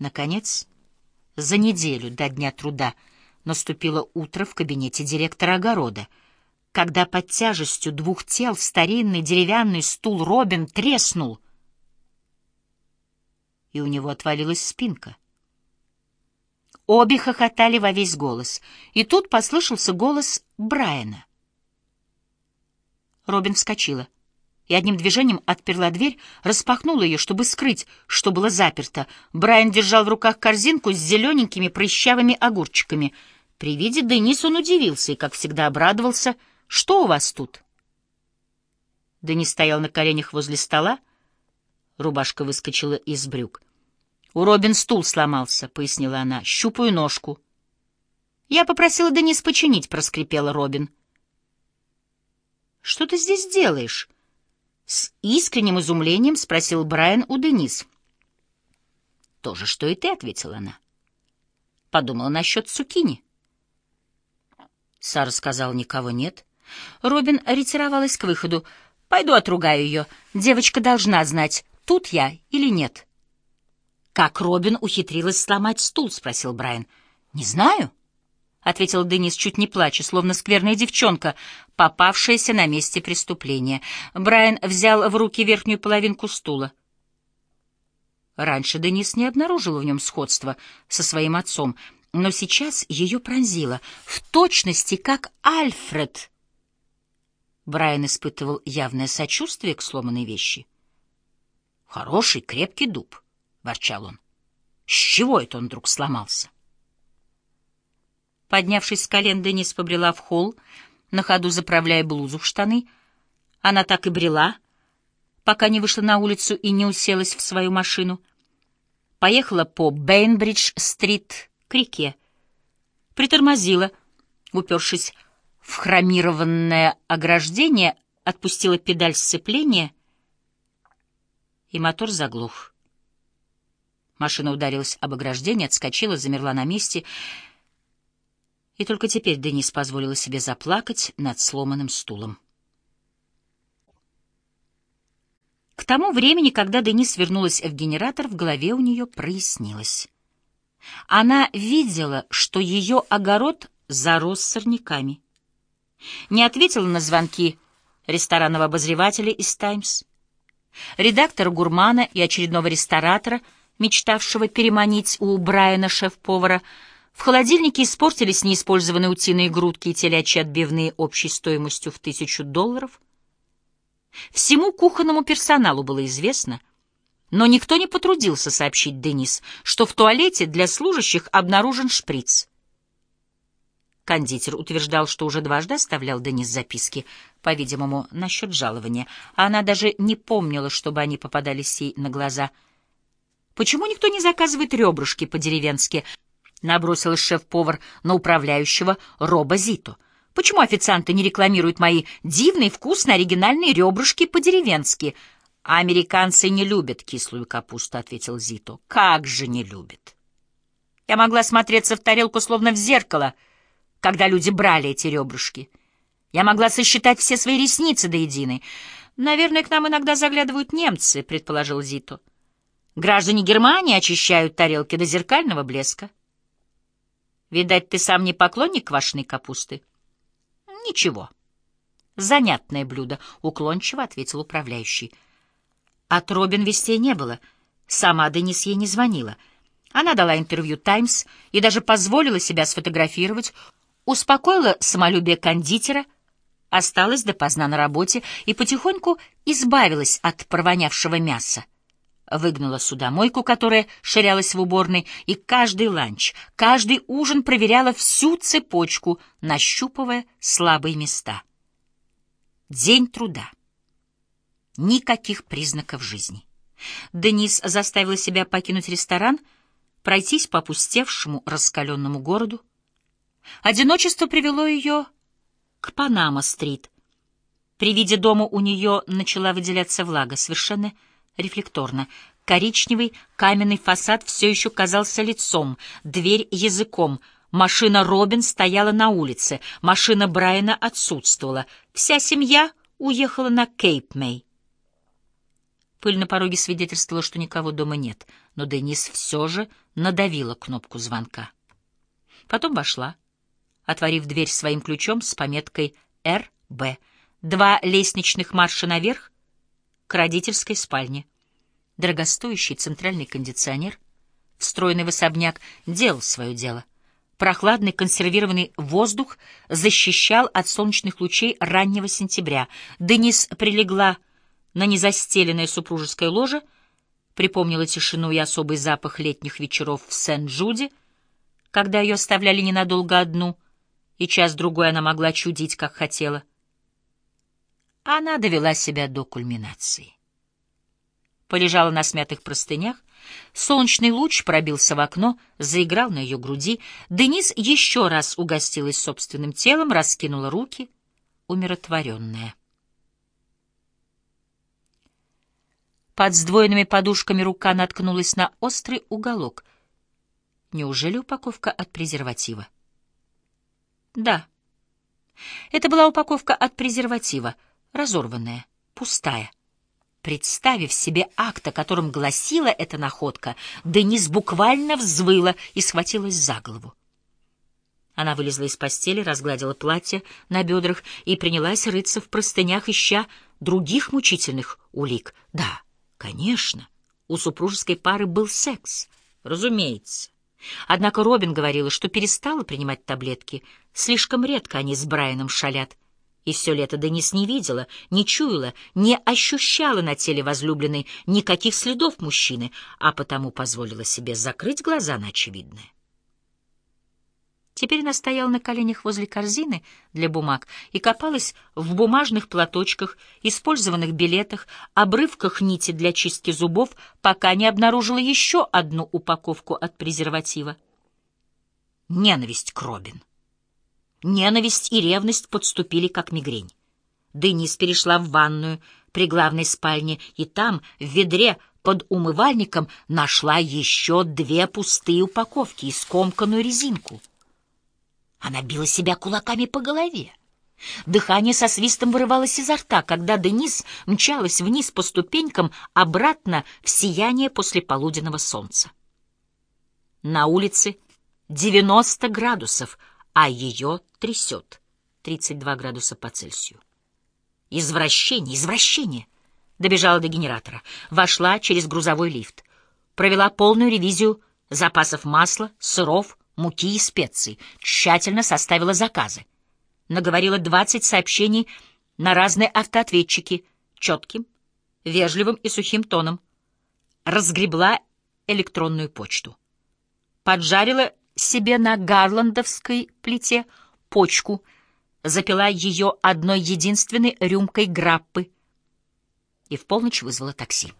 Наконец, за неделю до дня труда наступило утро в кабинете директора огорода, когда под тяжестью двух тел старинный деревянный стул Робин треснул, и у него отвалилась спинка. Обе хохотали во весь голос, и тут послышался голос Брайана. Робин вскочила и одним движением отперла дверь, распахнула ее, чтобы скрыть, что было заперто. Брайан держал в руках корзинку с зелененькими прыщавыми огурчиками. При виде Денис он удивился и, как всегда, обрадовался. «Что у вас тут?» Денис стоял на коленях возле стола. Рубашка выскочила из брюк. «У Робин стул сломался», — пояснила она. «Щупаю ножку». «Я попросила Денис починить», — проскрипела Робин. «Что ты здесь делаешь?» С искренним изумлением спросил Брайан у Денис. «То же, что и ты», — ответила она. Подумала насчет Цукини. Сара сказала, никого нет. Робин ретировалась к выходу. «Пойду отругаю ее. Девочка должна знать, тут я или нет». «Как Робин ухитрилась сломать стул?» — спросил Брайан. «Не знаю». — ответил Денис, чуть не плача, словно скверная девчонка, попавшаяся на месте преступления. Брайан взял в руки верхнюю половинку стула. Раньше Денис не обнаружил в нем сходства со своим отцом, но сейчас ее пронзило, в точности как Альфред. Брайан испытывал явное сочувствие к сломанной вещи. «Хороший, крепкий дуб», — ворчал он. «С чего это он вдруг сломался?» Поднявшись с колен, Денис побрела в холл, на ходу заправляя блузу в штаны. Она так и брела, пока не вышла на улицу и не уселась в свою машину. Поехала по Бейнбридж-стрит к реке. Притормозила, упершись в хромированное ограждение, отпустила педаль сцепления, и мотор заглух. Машина ударилась об ограждение, отскочила, замерла на месте — и только теперь Денис позволила себе заплакать над сломанным стулом. К тому времени, когда Денис вернулась в генератор, в голове у нее прояснилось. Она видела, что ее огород зарос сорняками. Не ответила на звонки ресторанного обозревателя из «Таймс», редактора гурмана и очередного ресторатора, мечтавшего переманить у Брайана шеф-повара, в холодильнике испортились неиспользованные утиные грудки и телячьи отбивные общей стоимостью в тысячу долларов. Всему кухонному персоналу было известно, но никто не потрудился сообщить Денис, что в туалете для служащих обнаружен шприц. Кондитер утверждал, что уже дважды оставлял Денис записки, по-видимому, насчет жалования, а она даже не помнила, чтобы они попадались ей на глаза. Почему никто не заказывает ребрышки по-деревенски, Набросилась шеф-повар на управляющего Роба Зито. «Почему официанты не рекламируют мои дивные, вкусные, оригинальные ребрышки по-деревенски?» «Американцы не любят кислую капусту», — ответил Зито. «Как же не любят!» Я могла смотреться в тарелку, словно в зеркало, когда люди брали эти ребрышки. Я могла сосчитать все свои ресницы до единой. «Наверное, к нам иногда заглядывают немцы», — предположил Зито. «Граждане Германии очищают тарелки до зеркального блеска». Видать, ты сам не поклонник квашеной капусты? Ничего. Занятное блюдо, уклончиво ответил управляющий. От Робин вестей не было. Сама Денис ей не звонила. Она дала интервью «Таймс» и даже позволила себя сфотографировать, успокоила самолюбие кондитера, осталась допоздна на работе и потихоньку избавилась от провонявшего мяса выгнала судомойку, которая ширялась в уборной, и каждый ланч, каждый ужин проверяла всю цепочку, нащупывая слабые места. День труда. Никаких признаков жизни. Денис заставила себя покинуть ресторан, пройтись по опустевшему раскаленному городу. Одиночество привело ее к Панама-стрит. При виде дома у нее начала выделяться влага, совершенно рефлекторно. Коричневый каменный фасад все еще казался лицом, дверь — языком. Машина Робин стояла на улице, машина Брайана отсутствовала. Вся семья уехала на Кейп-Мэй. Пыль на пороге свидетельствовала, что никого дома нет, но Денис все же надавила кнопку звонка. Потом вошла, отворив дверь своим ключом с пометкой «РБ». Два лестничных марша наверх к родительской спальне. Дорогостоящий центральный кондиционер, встроенный в особняк, делал свое дело. Прохладный консервированный воздух защищал от солнечных лучей раннего сентября. Денис прилегла на незастеленное супружеское ложе, припомнила тишину и особый запах летних вечеров в Сент-Джуде, когда ее оставляли ненадолго одну, и час-другой она могла чудить, как хотела. Она довела себя до кульминации. Полежала на смятых простынях, солнечный луч пробился в окно, заиграл на ее груди. Денис еще раз угостилась собственным телом, раскинула руки, умиротворенная. Под сдвоенными подушками рука наткнулась на острый уголок. Неужели упаковка от презерватива? Да. Это была упаковка от презерватива, разорванная, пустая. Представив себе акт, о котором гласила эта находка, Денис буквально взвыла и схватилась за голову. Она вылезла из постели, разгладила платье на бедрах и принялась рыться в простынях, ища других мучительных улик. Да, Конечно, у супружеской пары был секс, разумеется. Однако Робин говорила, что перестала принимать таблетки. Слишком редко они с Брайаном шалят. И все лето Денис не видела, не чуяла, не ощущала на теле возлюбленной никаких следов мужчины, а потому позволила себе закрыть глаза на очевидное. Теперь она стояла на коленях возле корзины для бумаг и копалась в бумажных платочках, использованных билетах, обрывках нити для чистки зубов, пока не обнаружила еще одну упаковку от презерватива. Ненависть к Робин. Ненависть и ревность подступили, как мигрень. Денис перешла в ванную при главной спальне, и там, в ведре под умывальником, нашла еще две пустые упаковки и скомканную резинку — она била себя кулаками по голове. Дыхание со свистом вырывалось изо рта, когда Денис мчалась вниз по ступенькам обратно в сияние после полуденного солнца. На улице 90 градусов, а ее трясет 32 градуса по Цельсию. Извращение, извращение! Добежала до генератора, вошла через грузовой лифт, провела полную ревизию запасов масла, сыров, муки и специй, тщательно составила заказы. Наговорила 20 сообщений на разные автоответчики, четким, вежливым и сухим тоном. Разгребла электронную почту. Поджарила себе на гарландовской плите почку, запила ее одной единственной рюмкой граппы и в полночь вызвала такси.